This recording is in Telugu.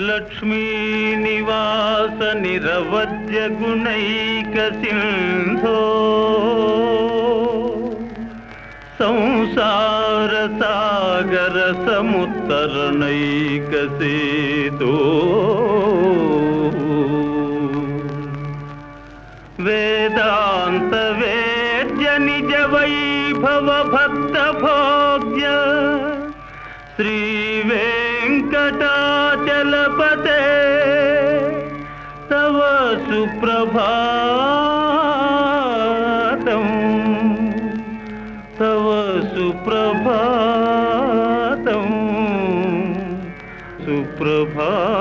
లక్ష్మీ నివాస నిరవద్య గుణైక సింధో. సంసార సాగర సముత్తరణైక సేతో. వేదాంత వేద్య నిజ వైభవ భక్త భోగ్య. శ్రీ వెంకటాచల సుప్రభాతం. తవ సుప్రభాతం. సుప్రభా